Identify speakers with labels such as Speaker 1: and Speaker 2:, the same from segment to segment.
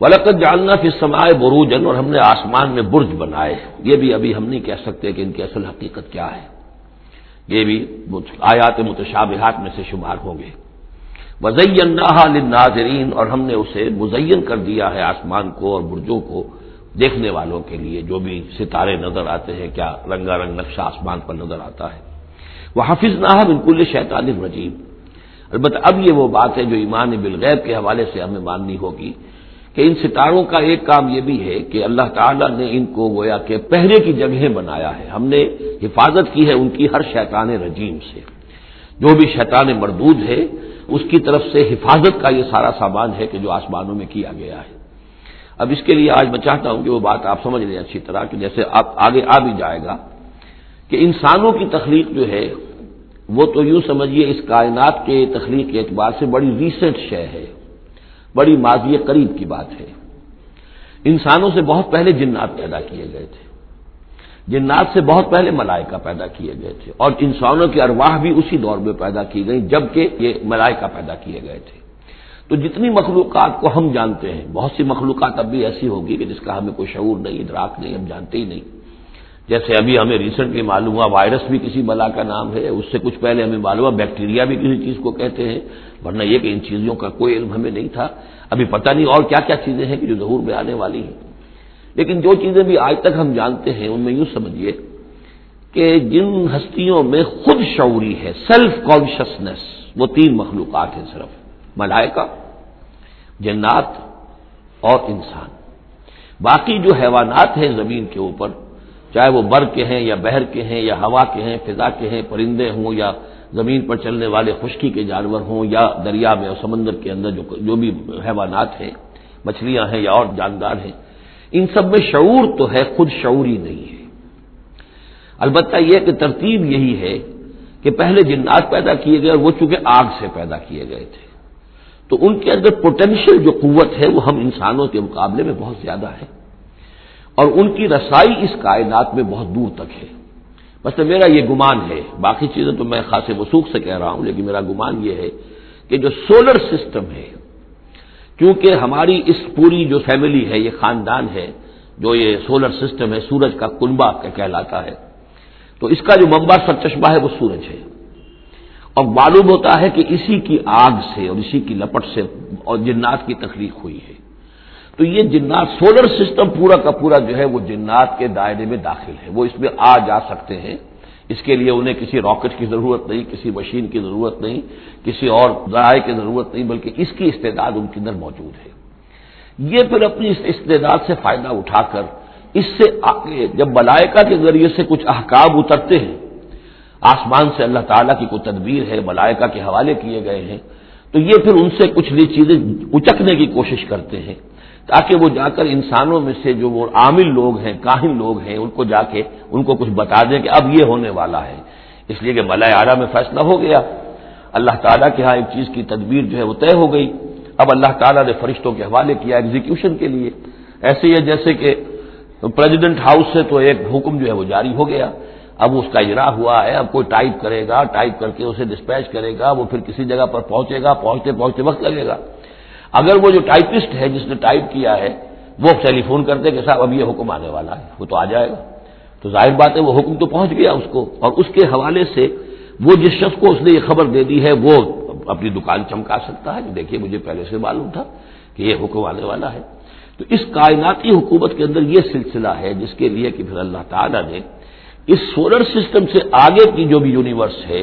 Speaker 1: ولقت جاننا پھر سمائے بروجن اور ہم نے آسمان میں برج بنائے یہ بھی ابھی ہم نہیں کہہ سکتے کہ ان کی اصل حقیقت کیا ہے۔ یہ بھی آیات متشابہات میں سے شمار ہوں گے۔ وزین ناظرین اور ہم نے اسے مزین کر دیا ہے آسمان کو اور برجوں کو دیکھنے والوں کے لیے۔ جو بھی ستارے نظر آتے ہیں، کیا رنگا رنگ نقشہ آسمان پر نظر آتا ہے۔ وہ حافظ نہ بالکل شیطان رجیم البتہ اب یہ وہ بات ہے جو ایمان بالغیب کے حوالے سے ہمیں ماننی ہوگی۔ کہ ان ستاروں کا ایک کام یہ بھی ہے کہ اللہ تعالیٰ نے ان کو گویا کہ پہرے کی جگہیں بنایا ہے۔ ہم نے حفاظت کی ہے ان کی ہر شیطان رجیم سے۔ جو بھی شیطان مردود ہے، اس کی طرف سے حفاظت کا یہ سارا سامان ہے کہ جو آسمانوں میں کیا گیا ہے۔ اب اس کے لیے آج میں چاہتا ہوں کہ وہ بات آپ سمجھ لیں اچھی طرح کہ جیسے آپ آگے آ بھی جائے گا کہ انسانوں کی تخلیق جو ہے، وہ تو یوں سمجھیے اس کائنات کے تخلیق کے اعتبار سے بڑی ریسنٹ شے ہے۔ بڑی ماضی قریب کی بات ہے۔ انسانوں سے بہت پہلے جنات پیدا کیے گئے تھے۔ جنات سے بہت پہلے ملائکہ پیدا کیے گئے تھے۔ اور انسانوں کی ارواح بھی اسی دور میں پیدا کی گئی جبکہ یہ ملائکہ پیدا کیے گئے تھے۔ تو جتنی مخلوقات کو ہم جانتے ہیں، بہت سی مخلوقات اب بھی ایسی ہوگی کہ جس کا ہمیں کوئی شعور نہیں، ادراک نہیں، ہم جانتے ہی نہیں۔ جیسے ابھی ہمیں ریسنٹلی معلوم ہوا وائرس بھی کسی بلا کا نام ہے، اس سے کچھ پہلے ہمیں معلوم ہوا بیکٹیریا بھی کسی چیز کو کہتے ہیں، ورنہ یہ کہ ان چیزوں کا کوئی علم ہمیں نہیں تھا۔ ابھی پتہ نہیں اور کیا کیا چیزیں ہیں کہ جو ظہور میں آنے والی ہیں۔ لیکن جو چیزیں بھی آج تک ہم جانتے ہیں، ان میں یوں سمجھیے کہ جن ہستیوں میں خود شعوری ہے سیلف کانشیسنیس وہ تین مخلوقات ہیں صرف۔ ملائکہ، جنات اور انسان۔ باقی جو حیوانات ہیں زمین کے اوپر چاہے وہ بر کے ہیں یا بہر کے ہیں یا ہوا کے ہیں، فضا کے ہیں، پرندے ہوں یا زمین پر چلنے والے خشکی کے جانور ہوں یا دریا میں اور سمندر کے اندر جو جو بھی حیوانات ہیں، مچھلیاں ہیں یا اور جاندار ہیں، ان سب میں شعور تو ہے، خود شعور ہی نہیں ہے۔ البتہ یہ کہ ترتیب یہی ہے کہ پہلے جنات پیدا کیے گئے اور وہ چونکہ آگ سے پیدا کیے گئے تھے۔ تو ان کے اندر پوٹینشیل جو قوت ہے، وہ ہم انسانوں کے مقابلے میں بہت زیادہ ہے۔ اور ان کی رسائی اس کائنات میں بہت دور تک ہے۔ بس میرا یہ گمان ہے، باقی چیزیں تو میں خاص وسوخ سے کہہ رہا ہوں، لیکن میرا گمان یہ ہے کہ جو سولر سسٹم ہے کیونکہ ہماری اس پوری جو فیملی ہے، یہ خاندان ہے، جو یہ سولر سسٹم ہے، سورج کا کنبا کہلاتا ہے، تو اس کا جو ممبا سر چشمہ ہے، وہ سورج ہے۔ اور معلوم ہوتا ہے کہ اسی کی آگ سے اور اسی کی لپٹ سے اور جنات کی تخلیق ہوئی ہے۔ تو یہ جنات سولر سسٹم پورا کا پورا جو ہے وہ جنات کے دائرے میں داخل ہے۔ وہ اس میں آ جا سکتے ہیں۔ اس کے لیے انہیں کسی راکٹ کی ضرورت نہیں، کسی مشین کی ضرورت نہیں، کسی اور ذرائع کی ضرورت نہیں، بلکہ اس کی استعداد ان کے اندر موجود ہے۔ یہ پھر اپنی اس استعداد سے فائدہ اٹھا کر، اس سے آگے جب ملائکہ کے ذریعے سے کچھ احکام اترتے ہیں، آسمان سے اللہ تعالیٰ کی کوئی تدبیر ہے، ملائکہ کے حوالے کیے گئے ہیں، تو یہ پھر ان سے کچھ نئی چیزیں اچکنے کی کوشش کرتے ہیں۔ تاکہ وہ جا کر انسانوں میں سے جو وہ عامل لوگ ہیں، کاہن لوگ ہیں، ان کو جا کے ان کو کچھ بتا دیں کہ اب یہ ہونے والا ہے۔ اس لیے کہ ملائے آرا میں فیصلہ ہو گیا۔ اللہ تعالیٰ کے ہاں ایک چیز کی تدبیر جو ہے وہ طے ہو گئی۔ اب اللہ تعالیٰ نے فرشتوں کے حوالے کیا ایگزیکیوشن کے لیے۔ ایسے ہی جیسے کہ پریزیڈنٹ ہاؤس سے تو ایک حکم جو ہے وہ جاری ہو گیا۔ اب اس کا اجرا ہوا ہے۔ اب کوئی ٹائپ کرے گا ٹائپ کر کے اسے ڈسپیچ کرے گا، وہ پھر کسی جگہ پر پہنچے گا، پہنچتے پہنچتے وقت لگے گا۔ اگر وہ جو ٹائپسٹ ہے جس نے ٹائپ کیا ہے، وہ ٹیلی فون کرتے کہ صاحب اب یہ حکم آنے والا ہے، وہ تو آ جائے گا۔ تو ظاہر بات ہے وہ حکم تو پہنچ گیا اس کو۔ اور اس کے حوالے سے وہ جس شخص کو اس نے یہ خبر دے دی ہے، وہ اپنی دکان چمکا سکتا ہے۔ دیکھیے، مجھے پہلے سے معلوم تھا کہ یہ حکم آنے والا ہے۔ تو اس کائناتی حکومت کے اندر یہ سلسلہ ہے، جس کے لیے کہ پھر اللہ تعالیٰ نے اس سولر سسٹم سے آگے کی جو بھی یونیورس ہے،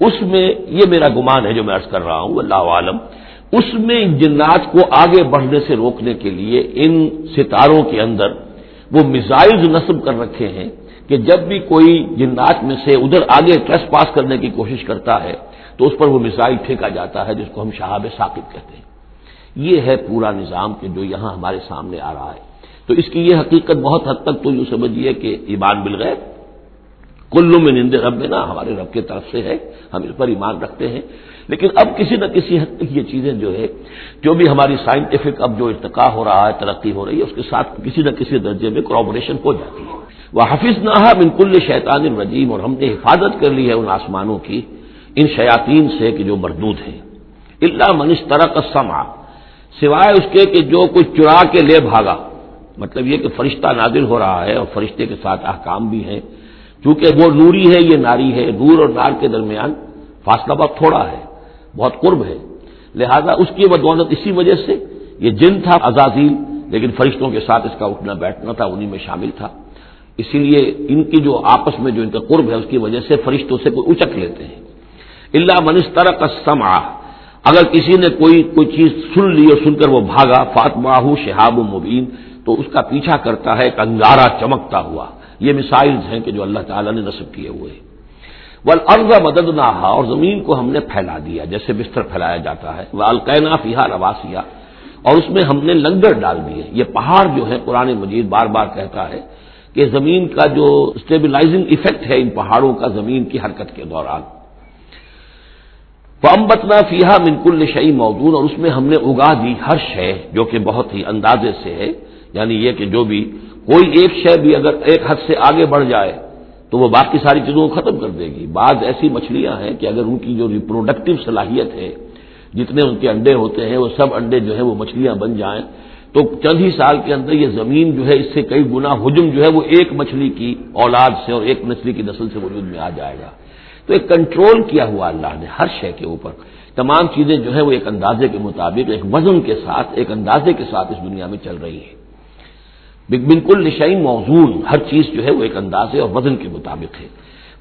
Speaker 1: اس میں یہ میرا گمان ہے جو میں عرض کر رہا ہوں اللہ عالم۔ اس میں جنات کو آگے بڑھنے سے روکنے کے لیے ان ستاروں کے اندر وہ میزائلز نصب کر رکھے ہیں کہ جب بھی کوئی جنات میں سے ادھر آگے ٹریس پاس کرنے کی کوشش کرتا ہے، تو اس پر وہ میزائل پھینکا جاتا ہے، جس کو ہم شہاب ثاقب کہتے ہیں۔ یہ ہے پورا نظام کہ جو یہاں ہمارے سامنے آ رہا ہے۔ تو اس کی یہ حقیقت بہت حد تک تو یوں سمجھیے کہ ایمان بالغیب۔ کلو میں نندے رب میں نا ہمارے رب کی طرف سے ہے، ہم اس پر ایمان رکھتے ہیں۔ لیکن اب کسی نہ کسی حد تک یہ چیزیں جو ہے، جو بھی ہماری سائنٹیفک اب جو ارتقا ہو رہا ہے، ترقی ہو رہی ہے، اس کے ساتھ کسی نہ کسی درجے میں کرابوریشن ہو جاتی ہے۔ وہ حفظ نہ بالکل شیطان الرجیم اور ہم نے حفاظت کر لی ہے ان آسمانوں کی، ان شیاطین سے کہ جو مردود ہیں۔ اللہ منش طرح کا سما سوائے اس کے کہ جو کچھ چرا کے لے بھاگا۔ مطلب یہ کہ فرشتہ نازل ہو رہا ہے اور فرشتے کے ساتھ احکام بھی ہیں۔ چونکہ وہ نوری ہے، یہ ناری ہے، نور اور نار کے درمیان فاصلہ بہت تھوڑا ہے۔ بہت قرب ہے۔ لہذا اس کی بدولت اسی وجہ سے یہ جن تھا ازازیل لیکن فرشتوں کے ساتھ اس کا اٹھنا بیٹھنا تھا انہیں میں شامل تھا۔ اسی لیے ان کی جو آپس میں جو ان کا قرب ہے، اس کی وجہ سے فرشتوں سے کوئی اچک لیتے ہیں۔ اللہ منستر کا سما اگر کسی نے کوئی کوئی چیز سن لی اور سن کر وہ بھاگا فاطمہ شہاب مبین، تو اس کا پیچھا کرتا ہے، ایک انگارا چمکتا ہوا۔ یہ مسائلز ہیں کہ جو اللہ تعالیٰ نے نصب کیے ہوئے۔ ول ارض مدد نہ اور زمین کو ہم نے پھیلا دیا، جیسے بستر پھیلایا جاتا ہے وہ القینا فیحا رواسیا اور اس میں ہم نے لنگر ڈال دیے۔ یہ پہاڑ جو ہے قرآن مجید بار بار کہتا ہے کہ زمین کا جو اسٹیبلائزنگ افیکٹ ہے، ان پہاڑوں کا زمین کی حرکت کے دوران۔ امبتنا فیحا منکل شعی موجود اور اس میں ہم نے اگا دی ہر شے جو کہ بہت ہی اندازے سے ہے یعنی یہ کہ جو بھی کوئی ایک شے بھی اگر ایک حد سے آگے بڑھ جائے تو وہ باقی ساری چیزوں کو ختم کر دے گی۔ بعض ایسی مچھلیاں ہیں کہ اگر ان کی جو ریپروڈکٹیو صلاحیت ہے، جتنے ان کے انڈے ہوتے ہیں، وہ سب انڈے جو ہے وہ مچھلیاں بن جائیں۔ تو چند ہی سال کے اندر یہ زمین جو ہے، اس سے کئی گنا ہجم جو ہے، وہ ایک مچھلی کی اولاد سے اور ایک مچھلی کی نسل سے وجود میں آ جائے گا۔ تو ایک کنٹرول کیا ہوا اللہ نے ہر شے کے اوپر۔ تمام چیزیں جو ہے وہ ایک اندازے کے مطابق، ایک وزن کے ساتھ، ایک اندازے کے ساتھ اس دنیا میں چل رہی ہے بالکل نشائی موزون، ہر چیز جو ہے وہ ایک اندازے اور وزن کے مطابق ہے۔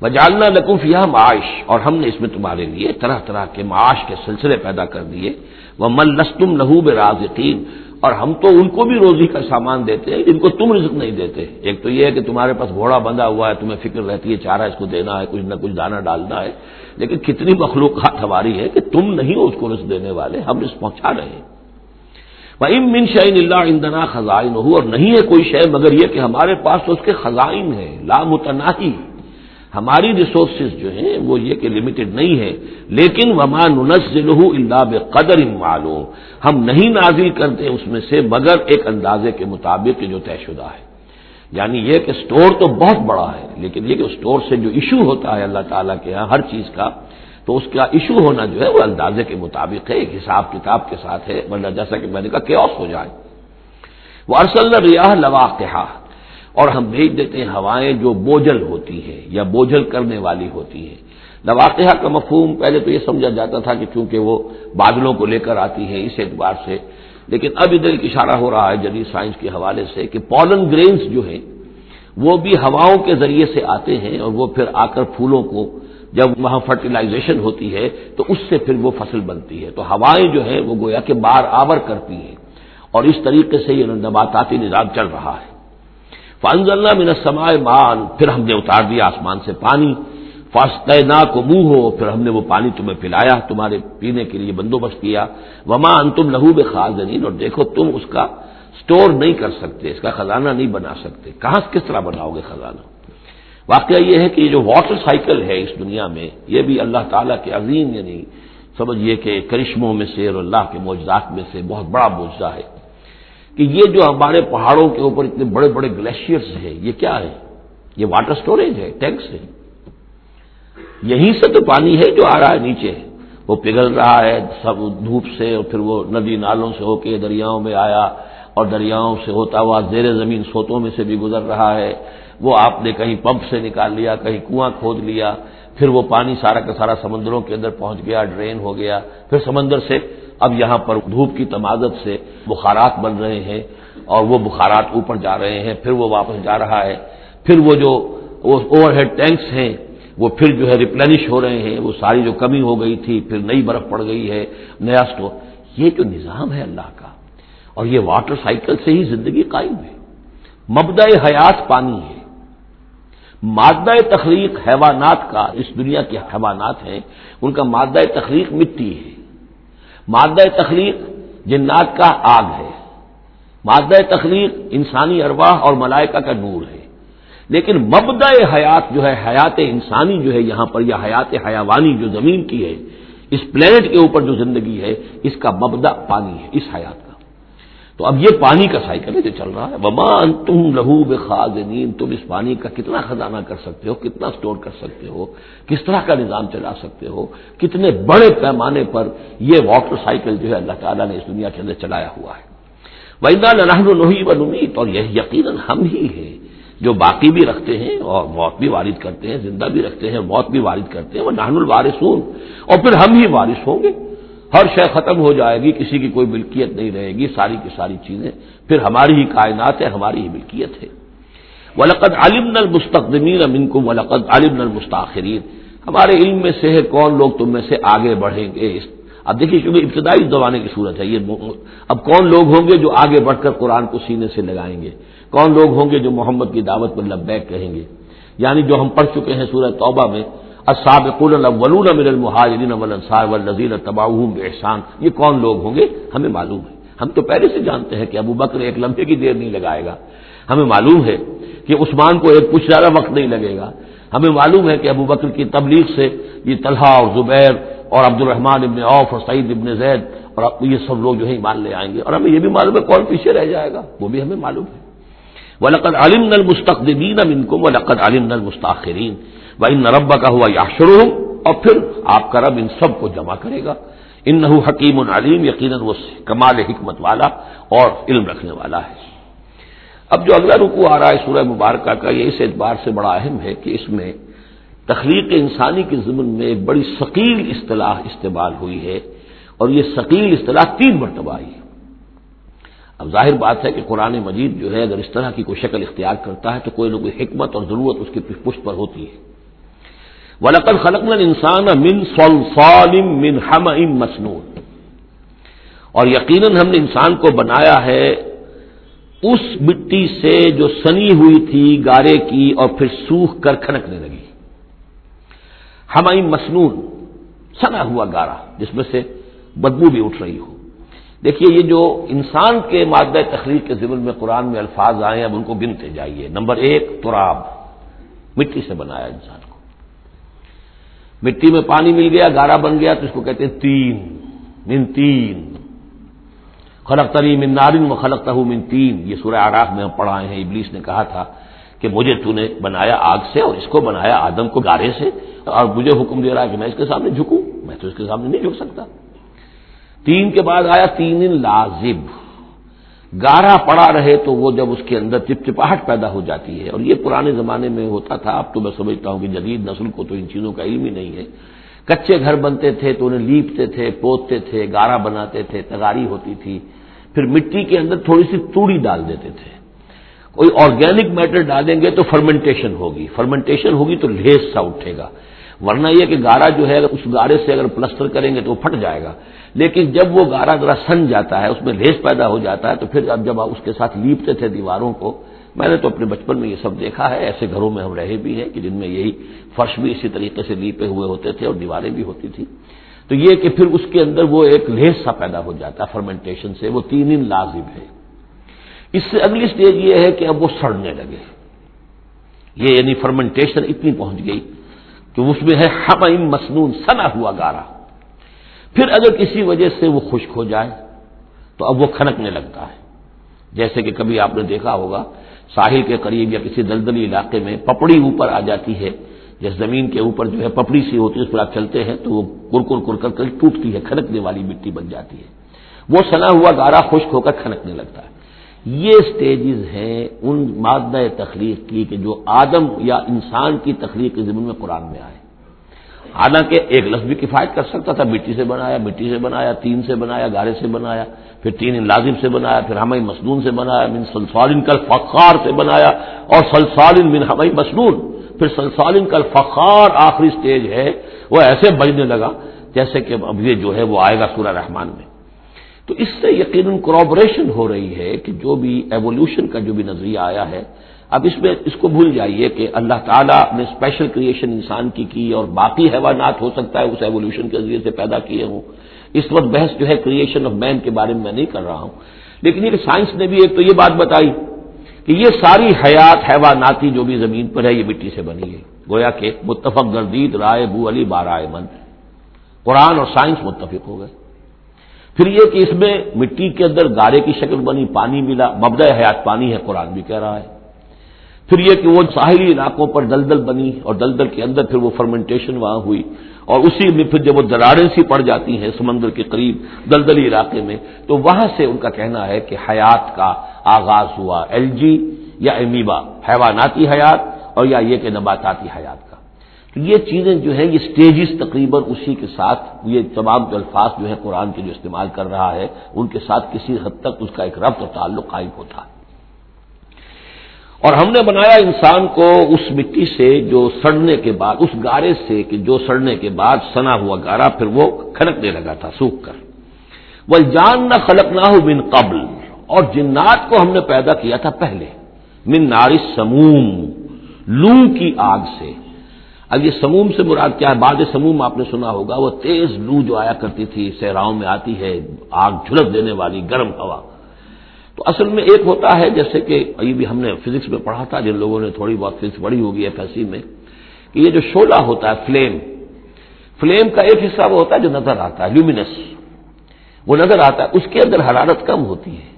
Speaker 1: وجالنا لقوف یہ معاش، اور ہم نے اس میں تمہارے لیے طرح طرح کے معاش کے سلسلے پیدا کر دیے۔ وہ من لستم لہو رازقین اور ہم تو ان کو بھی روزی کا سامان دیتے ہیں، جن کو تم رزق نہیں دیتے۔ ایک تو یہ ہے کہ تمہارے پاس گھوڑا بندھا ہوا ہے، تمہیں فکر رہتی ہے چارہ اس کو دینا ہے، کچھ نہ کچھ دانا ڈالنا ہے، لیکن کتنی مخلوقات ہماری ہے کہ تم نہیں ہو اس کو رزق دینے والے، ہم رزق پہنچا رہے ہیں۔ ام من شعین اللہ اندنا خزائن، ہو اور نہیں ہے کوئی شے مگر یہ کہ ہمارے پاس تو اس کے خزائن ہیں لامتناہی ہماری ریسورسز جو ہیں وہ یہ کہ لمیٹڈ نہیں ہے لیکن وما ننزل اللہ بقدر معلوم۔ ہم نہیں نازل کرتے اس میں سے مگر ایک اندازے کے مطابق جو طے شدہ ہے۔ یعنی یہ کہ سٹور تو بہت بڑا ہے، لیکن یہ کہ سٹور سے جو ایشو ہوتا ہے اللہ تعالیٰ کے یہاں ہر چیز کا تو اس کا ایشو ہونا جو ہے وہ اندازے کے مطابق ہے، ایک حساب کتاب کے ساتھ ہے۔ ورنہ جیسا کہ میں نے کہا کیوس ہو جائے۔ وہ ارسل ریاح لواقہ اور ہم بھیج دیتے ہیں ہوائیں جو بوجھل ہوتی ہیں یا بوجھل کرنے والی ہوتی ہیں۔ لواقہ کا مفہوم پہلے تو یہ سمجھا جاتا تھا کہ چونکہ وہ بادلوں کو لے کر آتی ہیں اس اعتبار سے، لیکن اب ادھر ایک اشارہ ہو رہا ہے جدید سائنس کے حوالے سے کہ پولن گرینز جو ہیں وہ بھی ہواؤں کے ذریعے سے آتے ہیں اور وہ پھر آ کر پھولوں کو جب وہاں فرٹیلائزیشن ہوتی ہے تو اس سے پھر وہ فصل بنتی ہے۔ تو ہوائیں جو ہیں وہ گویا کہ بار آور کرتی ہیں۔ اور اس طریقے سے یہ نباتاتی نظام چل رہا ہے۔ فنز اللہ من سمائے مان پھر ہم نے اتار دیا آسمان سے پانی۔ فاسط نا کو منہ ہو پھر ہم نے وہ پانی تمہیں پلایا، تمہارے پینے کے لیے بندوبست کیا۔ وما ان تم لہو بے خاص اور دیکھو تم اس کا اسٹور نہیں کر سکتے، اس کا خزانہ نہیں بنا سکتے۔ کہاں کس طرح بناؤ گے خزانہ؟ واقعہ یہ ہے کہ یہ جو واٹر سائیکل ہے اس دنیا میں، یہ بھی اللہ تعالیٰ کے عظیم یعنی سمجھیے کہ کرشموں میں سے اور اللہ کے معجزات میں سے بہت بڑا معجزہ ہے۔ کہ یہ جو ہمارے پہاڑوں کے اوپر اتنے بڑے بڑے گلیشیئرس ہیں، یہ کیا ہے؟ یہ واٹر سٹوریج ہے، ٹینکس ہے یہیں سے تو پانی ہے جو آ رہا ہے نیچے۔ وہ پگھل رہا ہے، سب دھوپ سے اور پھر وہ ندی نالوں سے ہو کے دریاؤں میں آیا اور دریاؤں سے ہوتا ہوا زیر زمین سوتوں میں سے بھی گزر رہا ہے۔ وہ آپ نے کہیں پمپ سے نکال لیا، کہیں کنواں کھود لیا، پھر وہ پانی سارا کا سارا سمندروں کے اندر پہنچ گیا، ڈرین ہو گیا، پھر سمندر سے اب یہاں پر دھوپ کی تمازت سے بخارات بن رہے ہیں اور وہ بخارات اوپر جا رہے ہیں، پھر وہ واپس جا رہا ہے، پھر وہ جو اوور ہیڈ ٹینکس ہیں، وہ پھر جو ہے ریپلینش ہو رہے ہیں، وہ ساری جو کمی ہو گئی تھی، پھر نئی برف پڑ گئی ہے، نیا اسٹور یہ جو نظام ہے اللہ کا، اور یہ واٹر سائیکل سے ہی زندگی قائم ہے۔ مبدع حیات پانی ہے۔ مادہ تخلیق حیوانات کا، اس دنیا کے حیوانات ہیں، ان کا مادہ تخلیق مٹی ہے۔ مادہ تخلیق جنات کا آگ ہے۔ مادہ تخلیق انسانی ارواح اور ملائکہ کا نور ہے۔ لیکن مبدع حیات جو ہے، حیات انسانی جو ہے یہاں پر، یا حیات حیوانی جو زمین کی ہے، اس پلینٹ کے اوپر جو زندگی ہے، اس کا مبدا پانی ہے، اس حیات کا۔ تو اب یہ پانی کا سائیکل ہے جو چل رہا ہے۔ ومان تم لہو بے تم اس پانی کا کتنا خزانہ کر سکتے ہو، کتنا اسٹور کر سکتے ہو، کس طرح کا نظام چلا سکتے ہو، کتنے بڑے پیمانے پر یہ واٹر سائیکل جو ہے اللہ تعالیٰ نے اس دنیا کے اندر چلایا ہوا ہے۔ ویدا لہی و نمید اور یہ یقیناً ہم ہی ہیں جو باقی بھی رکھتے ہیں اور موت بھی وارد کرتے ہیں، زندہ بھی رکھتے ہیں موت بھی وارد کرتے ہیں۔ وہ نہن الوارثون۔ اور پھر ہم ہی وارث ہوں گے۔ ہر شے ختم ہو جائے گی، کسی کی کوئی ملکیت نہیں رہے گی، ساری کی ساری چیزیں۔ پھر ہماری ہی کائنات ہے، ہماری ہی ملکیت ہے۔ ولقد علم نل مستقدمین امن کو ولقد علم نل مستاخرین ہمارے علم میں سے ہے کون لوگ تم میں سے آگے بڑھیں گے؟ اب دیکھیے، چونکہ ابتدائی زمانے کی صورت ہے، یہ اب کون لوگ ہوں گے جو آگے بڑھ کر قرآن کو سینے سے لگائیں گے؟ کون لوگ ہوں گے جو محمد کی دعوت پر لبیک کہیں گے؟ یعنی جو ہم پڑھ چکے ہیں سورہ توبہ میں الاولون من المهاجرین والانصار والذین تبعوهم باحسان یہ کون لوگ ہوں گے؟ ہمیں معلوم ہے۔ ہم تو پہلے سے جانتے ہیں کہ ابو بکر ایک لمحے کی دیر نہیں لگائے گا۔ ہمیں معلوم ہے کہ عثمان کو ایک کچھ زیادہ وقت نہیں لگے گا۔ ہمیں معلوم ہے کہ ابو بکر کی تبلیغ سے یہ طلحہ اور زبیر اور عبد الرحمان ابن اوف اور سعید ابن زید اور یہ سب لوگ جو ہے مان لے آئیں گے۔ اور ہمیں یہ بھی معلوم ہے کون پیچھے رہ جائے گا۔ وہ بھی ہمیں معلوم ہے۔ ولقد علم نل مستقدین منکم ولقد علم نل مستاخرین بھائی نربا کا ہوا یا شروع اور پھر آپ کا رب ان سب کو جمع کرے گا۔ ان نحو حکیم العلیم یقیناً وہ کمال حکمت والا اور علم رکھنے والا ہے۔ اب جو اگلا رکو آ رہا ہے سورہ مبارکہ کا، یہ اس اعتبار سے بڑا اہم ہے کہ اس میں تخلیق انسانی کے ضمن میں ایک بڑی ثقیل اصطلاح استعمال ہوئی ہے اور یہ ثقیل اصطلاح تین مرتبہ آئی ہے۔ اب ظاہر بات ہے کہ قرآن مجید جو ہے، اگر اس طرح کی کوئی شکل اختیار کرتا ہے تو کوئی نہ کوئی حکمت اور ضرورت اس کی پشت پر ہوتی ہے۔ ولقل خلق انسان من صلصال من ہم مسنون۔ اور یقیناً ہم نے انسان کو بنایا ہے اس مٹی سے جو سنی ہوئی تھی گارے کی اور پھر سوکھ کر کھنکنے لگی۔ ہم مسنون، سنا ہوا گارا، جس میں سے بدبو بھی اٹھ رہی ہو۔ دیکھیے، یہ جو انسان کے مادہ تخلیق کے ضمن میں قرآن میں الفاظ آئے ہیں، اب ان کو گنتے جائیے۔ نمبر ایک، تراب، مٹی سے بنایا انسان مٹی میں پانی مل گیا، گارا بن گیا، تو اس کو کہتے ہیں تین، من تین۔ خلق تری من نارن و خلق من تین۔ یہ سورہ آراف میں ہم پڑھائے ہیں۔ ابلیس نے کہا تھا کہ مجھے تو نے بنایا آگ سے اور اس کو بنایا آدم کو گارے سے اور مجھے حکم دے رہا ہے کہ میں اس کے سامنے جھکوں۔ میں تو اس کے سامنے نہیں جھک سکتا۔ تین کے بعد آیا تین لازب۔ گارا پڑا رہے تو وہ جب اس کے اندر چپچپاہٹ پیدا ہو جاتی ہے۔ اور یہ پرانے زمانے میں ہوتا تھا۔ اب تو میں سمجھتا ہوں کہ جدید نسل کو تو ان چیزوں کا علم ہی نہیں ہے۔ کچے گھر بنتے تھے تو انہیں لیپتے تھے، پوتتے تھے گارا بناتے تھے، تگاری ہوتی تھی۔ پھر مٹی کے اندر تھوڑی سی توڑی ڈال دیتے تھے۔ کوئی آرگینک میٹر ڈالیں گے تو فرمنٹیشن ہوگی۔ فرمنٹیشن ہوگی تو لیس سا اٹھے گا۔ ورنہ یہ کہ گارا جو ہے اس گارے سے اگر پلسٹر کریں گے تو وہ پھٹ جائے گا۔ لیکن جب وہ گارا ذرا سن جاتا ہے، اس میں لیس پیدا ہو جاتا ہے، تو پھر اب جب آپ اس کے ساتھ لیپتے تھے دیواروں کو، میں نے تو اپنے بچپن میں یہ سب دیکھا ہے۔ ایسے گھروں میں ہم رہے بھی ہیں کہ جن میں یہی فرش بھی اسی طریقے سے لیپے ہوئے ہوتے تھے اور دیواریں بھی ہوتی تھی تو یہ کہ پھر اس کے اندر وہ ایک لیس سا پیدا ہو جاتا ہے فرمنٹیشن سے۔ وہ تین دن لازم ہے۔ اس سے اگلی سٹیج یہ ہے کہ اب وہ سڑنے لگے۔ یہ یعنی فرمنٹیشن اتنی پہنچ گئی کہ اس میں ہے ہم مصنون سنا ہوا گارا۔ پھر اگر کسی وجہ سے وہ خشک ہو جائے، تو اب وہ کھنکنے لگتا ہے۔ جیسے کہ کبھی آپ نے دیکھا ہوگا، ساحل کے قریب یا کسی دلدلی علاقے میں پپڑی اوپر آ جاتی ہے۔ جس زمین کے اوپر جو ہے پپڑی سی ہوتی ہے، اس پر آپ چلتے ہیں، تو وہ کر کر کر ٹوٹتی ہے کھنکنے والی مٹی بن جاتی ہے۔ وہ سنا ہوا گارا خشک ہو کر کھنکنے لگتا ہے۔ یہ سٹیجز ہیں ان مادہ تخلیق کی کہ جو آدم یا انسان کی تخلیق کے ضمن میں قرآن میں آئے۔ حالانکہ ایک لفظ بھی کفایت کر سکتا تھا، مٹی سے بنایا، مٹی سے بنایا، تین سے بنایا، گارے سے بنایا، پھر تین لازم سے بنایا، پھر ہمیں مسنون سے بنایا، من سلسالن کل فخار سے بنایا، اور سلسالن من ہمیں مسنون، پھر سلسالن کل فخار آخری سٹیج ہے۔ وہ ایسے بجنے لگا جیسے کہ اب یہ جو ہے وہ آئے گا سورہ رحمان میں۔ تو اس سے یقیناً کرابریشن ہو رہی ہے کہ جو بھی ایوولوشن کا جو بھی نظریہ آیا ہے، اب اس میں اس کو بھول جائیے کہ اللہ تعالیٰ نے اسپیشل کریشن انسان کی کی اور باقی حیوانات ہو سکتا ہے اس ایولیوشن کے ذریعے سے پیدا کیے ہوں۔ اس وقت بحث جو ہے کریشن آف مین کے بارے میں میں نہیں کر رہا ہوں۔ لیکن یہ سائنس نے بھی ایک تو یہ بات بتائی کہ یہ ساری حیات، حیواناتی جو بھی زمین پر ہے، یہ مٹی سے بنی ہے۔ گویا کہ متفق گردید رائے بو علی بارائے من۔ قرآن اور سائنس متفق ہو گئے۔ پھر یہ کہ اس میں مٹی کے اندر گارے کی شکل بنی، پانی ملا مبدا حیات پانی ہے، قرآن بھی کہہ رہا ہے۔ پھر یہ کہ وہ ساحلی علاقوں پر دلدل بنی اور دلدل کے اندر پھر وہ فرمنٹیشن وہاں ہوئی۔ اور اسی میں پھر جب وہ دراریں سی پڑ جاتی ہیں سمندر کے قریب دلدلی علاقے میں، تو وہاں سے ان کا کہنا ہے کہ حیات کا آغاز ہوا ایل جی یا امیبا حیواناتی حیات اور یا یہ کہ نباتاتی حیات۔ تو یہ چیزیں جو ہیں، یہ سٹیجز تقریباً اسی کے ساتھ، یہ تمام جو الفاظ جو ہے قرآن کے جو استعمال کر رہا ہے، ان کے ساتھ کسی حد تک اس کا ایک ربط اور تعلق قائم ہوتا۔ ہے اور ہم نے بنایا انسان کو اس مٹی سے جو سڑنے کے بعد، اس گارے سے کہ جو سڑنے کے بعد سنا ہوا گارا، پھر وہ کھڑکنے لگا تھا سوکھ کر۔ وہ جان نہ خلق نہ ہو من قبل۔ اور جنات کو ہم نے پیدا کیا تھا پہلے۔ من نارس سموم لو کی آگ سے۔ اب یہ سموم سے مراد کیا ہے؟ بعد سموم آپ نے سنا ہوگا، وہ تیز لو جو آیا کرتی تھی، صحراؤں میں آتی ہے، آگ جھلک دینے والی گرم ہوا۔ تو اصل میں ایک ہوتا ہے، جیسے کہ ابھی بھی ہم نے فزکس میں پڑھا تھا، جن لوگوں نے تھوڑی بہت فزکس پڑھی ہوگی ایف ایس سی میں، کہ یہ جو شولہ ہوتا ہے، فلیم فلیم کا ایک حصہ وہ ہوتا ہے جو نظر آتا ہے، لومینس۔ وہ نظر آتا ہے، اس کے اندر حرارت کم ہوتی ہے،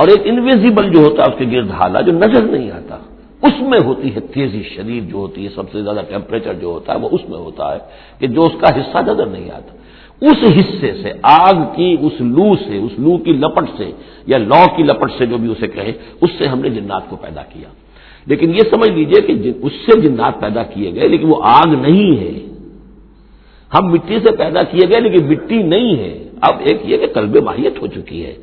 Speaker 1: اور ایک انویزیبل جو ہوتا ہے، اس کے گرد حالہ جو نظر نہیں آتا۔ اس میں ہوتی ہے تیزی شدید جو ہوتی ہے، سب سے زیادہ ٹیمپریچر جو ہوتا ہے، وہ اس میں ہوتا ہے کہ جو اس کا حصہ نظر نہیں آتا۔ اس حصے سے، آگ کی اس لو سے، اس لو کی لپٹ سے یا لو کی لپٹ سے جو بھی اسے کہے، اس سے ہم نے جنات کو پیدا کیا۔ لیکن یہ سمجھ لیجیے کہ اس سے جنات پیدا کیے گئے، لیکن وہ آگ نہیں ہے۔ ہم مٹی سے پیدا کیے گئے، لیکن مٹی نہیں ہے۔ اب ایک یہ کہ کلب ماہیت ہو چکی ہے۔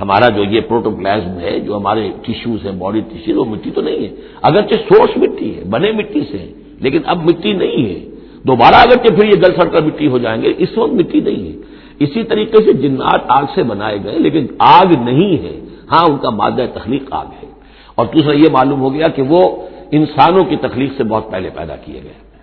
Speaker 1: ہمارا جو یہ پروٹوپلازم ہے، جو ہمارے ٹیشوز ہیں باڈی ٹیشوز وہ مٹی تو نہیں ہے۔ اگرچہ سورس مٹی ہے، بنے مٹی سے لیکن اب مٹی نہیں ہے۔ دوبارہ اگر کہ پھر یہ گل سڑ کر مٹی ہو جائیں گے، اس وقت مٹی نہیں ہے۔ اسی طریقے سے جنات آگ سے بنائے گئے، لیکن آگ نہیں ہے۔ ہاں ان کا مادہ تخلیق آگ ہے۔ اور دوسرا یہ معلوم ہو گیا کہ وہ انسانوں کی تخلیق سے بہت پہلے پیدا کیے گئے۔